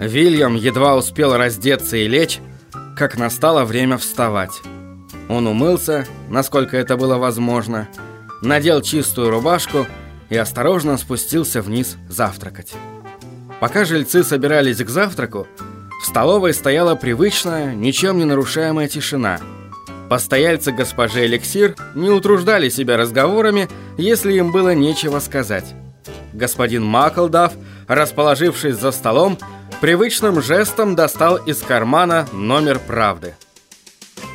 Вильям едва успел раздеться и лечь, как настало время вставать. Он умылся, насколько это было возможно, надел чистую рубашку и осторожно спустился вниз завтракать. Пока жильцы собирались к завтраку, в столовой стояла привычная, ничем не нарушаемая тишина. Постояльцы госпожи Эликсир не утруждали себя разговорами, если им было нечего сказать. Господин Маклдав, расположившись за столом, привычным жестом достал из кармана номер правды.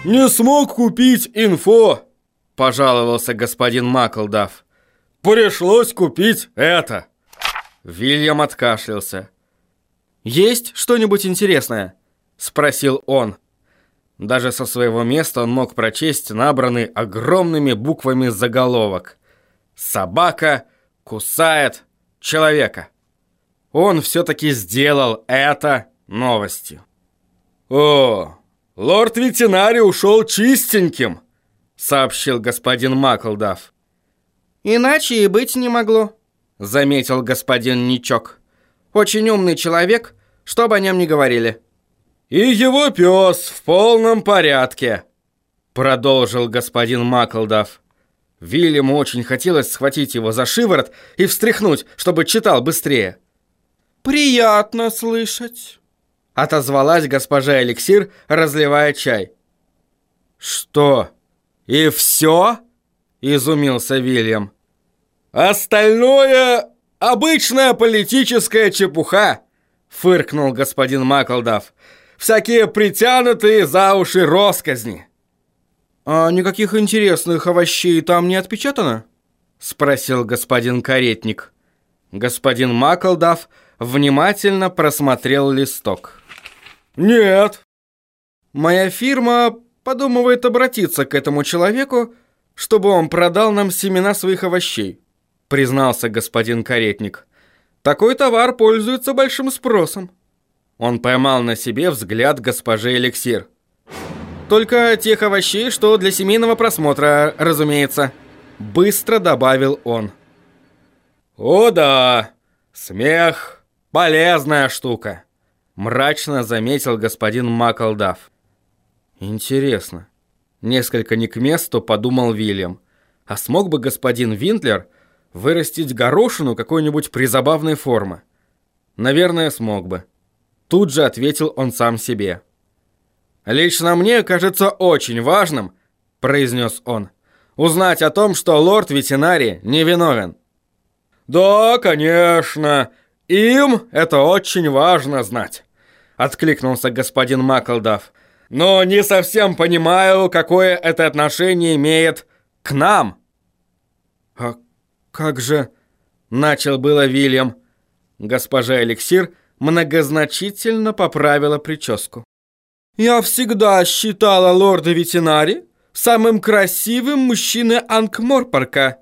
«Не смог купить инфо!» – пожаловался господин Маклдав. «Пришлось купить это!» Вильям откашлялся. «Есть что-нибудь интересное?» – спросил он. Даже со своего места он мог прочесть набранный огромными буквами заголовок. «Собака кусает человека». Он все-таки сделал это новостью. «О, лорд-ветеринарий ушел чистеньким», — сообщил господин Маклдав. «Иначе и быть не могло», — заметил господин Ничок. «Очень умный человек, что бы о нем ни говорили». «И его пес в полном порядке», — продолжил господин Маклдав. Вильяму очень хотелось схватить его за шиворот и встряхнуть, чтобы читал быстрее. «Приятно слышать», — отозвалась госпожа Эликсир, разливая чай. «Что? И все?» — изумился Вильям. «Остальное — обычная политическая чепуха», — фыркнул господин Маклдав. «Всякие притянутые за уши росказни». «А никаких интересных овощей там не отпечатано?» — спросил господин Каретник. Господин Маклдав внимательно просмотрел листок. «Нет». «Моя фирма подумывает обратиться к этому человеку, чтобы он продал нам семена своих овощей», признался господин Каретник. «Такой товар пользуется большим спросом». Он поймал на себе взгляд госпожи Эликсир. «Только тех овощей, что для семейного просмотра, разумеется», быстро добавил он. «О да, смех Полезная штука, мрачно заметил господин Маклдав. Интересно. Несколько не к месту подумал Вильям. А смог бы господин Винтлер вырастить горошину какой-нибудь призабавной формы? Наверное, смог бы. Тут же ответил он сам себе. «Лично мне кажется очень важным», — произнес он, «узнать о том, что лорд ветеринарий невиновен». «Да, конечно», «Им это очень важно знать», — откликнулся господин Маклдав. «Но не совсем понимаю, какое это отношение имеет к нам». «А как же...» — начал было Вильям. Госпожа Эликсир многозначительно поправила прическу. «Я всегда считала лорда ветеринари самым красивым мужчиной Анкморпорка»,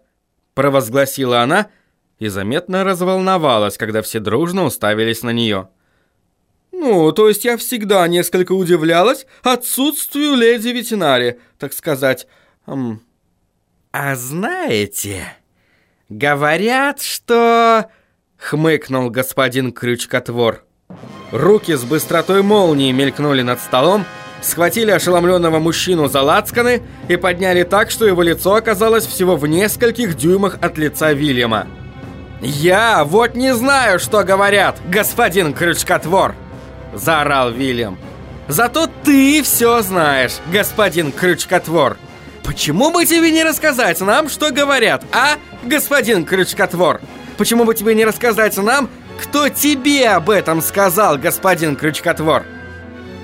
провозгласила она, — и заметно разволновалась, когда все дружно уставились на нее. «Ну, то есть я всегда несколько удивлялась отсутствию леди ветеринари, так сказать. А знаете, говорят, что...» Хмыкнул господин Крючкотвор. Руки с быстротой молнии мелькнули над столом, схватили ошеломленного мужчину за лацканы и подняли так, что его лицо оказалось всего в нескольких дюймах от лица Вильяма. «Я вот не знаю, что говорят, господин Крючкотвор!» Заорал Вильям. «Зато ты все знаешь, господин Крючкотвор! Почему бы тебе не рассказать нам, что говорят, а, господин Крючкотвор? Почему бы тебе не рассказать нам, кто тебе об этом сказал, господин Крючкотвор?»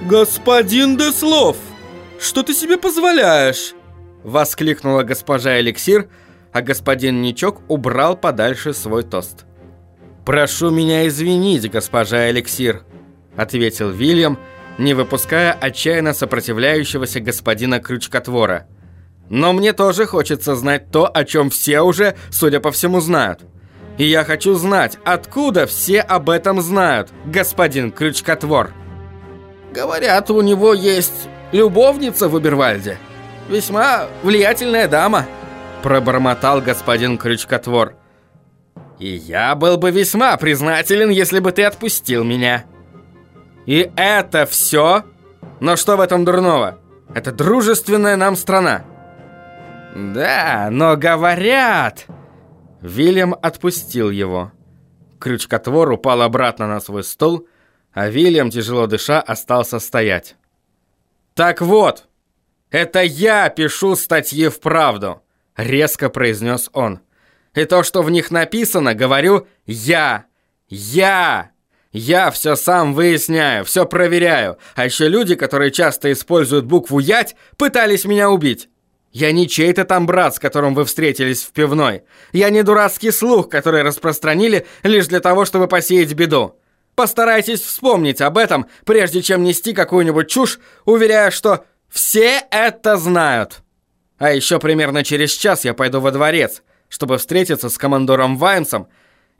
«Господин Деслов, что ты себе позволяешь?» Воскликнула госпожа Эликсир, а господин Ничок убрал подальше свой тост. «Прошу меня извинить, госпожа Эликсир», — ответил Вильям, не выпуская отчаянно сопротивляющегося господина Крючкотвора. «Но мне тоже хочется знать то, о чем все уже, судя по всему, знают. И я хочу знать, откуда все об этом знают, господин Крючкотвор». «Говорят, у него есть любовница в Убервальде. Весьма влиятельная дама», Пробормотал господин Крючкотвор. «И я был бы весьма признателен, если бы ты отпустил меня». И это все? Но что в этом дурного? Это дружественная нам страна. Да, но говорят... Вильям отпустил его. Крючкотвор упал обратно на свой стол, а Вильям, тяжело дыша, остался стоять. «Так вот, это я пишу статьи в правду», — резко произнес он. «И то, что в них написано, говорю я. Я!» Я все сам выясняю, все проверяю. А еще люди, которые часто используют букву «ять», пытались меня убить. Я не чей-то там брат, с которым вы встретились в пивной. Я не дурацкий слух, который распространили лишь для того, чтобы посеять беду. Постарайтесь вспомнить об этом, прежде чем нести какую-нибудь чушь, уверяя, что все это знают. А еще примерно через час я пойду во дворец, чтобы встретиться с командором Ваймсом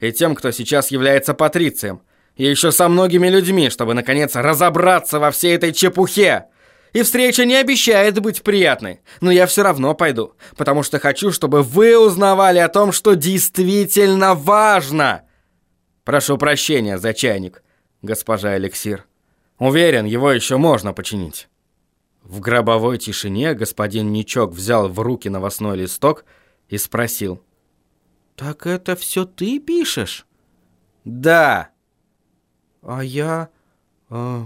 и тем, кто сейчас является патрицием. И еще со многими людьми, чтобы, наконец, разобраться во всей этой чепухе. И встреча не обещает быть приятной, но я все равно пойду, потому что хочу, чтобы вы узнавали о том, что действительно важно. Прошу прощения за чайник, госпожа Эликсир. Уверен, его еще можно починить. В гробовой тишине господин Ничок взял в руки новостной листок и спросил. «Так это все ты пишешь?» «Да». «А я...» э,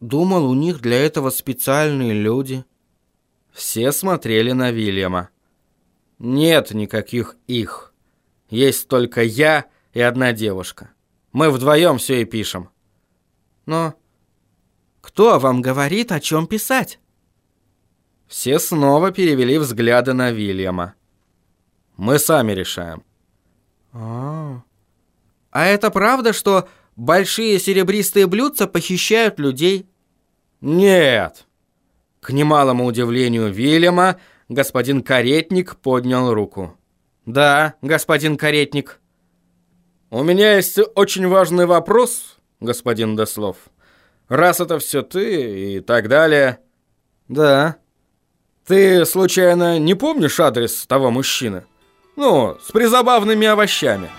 Думал, у них для этого специальные люди. Все смотрели на Вильяма. Нет никаких их. Есть только я и одна девушка. Мы вдвоем все и пишем. Но кто вам говорит, о чем писать? Все снова перевели взгляды на Вильяма. Мы сами решаем. А, -а, это правда, что большие серебристые блюдца похищают людей? Нет. К немалому удивлению Вильяма, господин Каретник поднял руку. Да, господин Каретник. У меня есть очень важный вопрос, господин Деслов. Раз это все ты и так далее. Да. Ты, случайно, не помнишь адрес того мужчины? Ну, с призабавными овощами.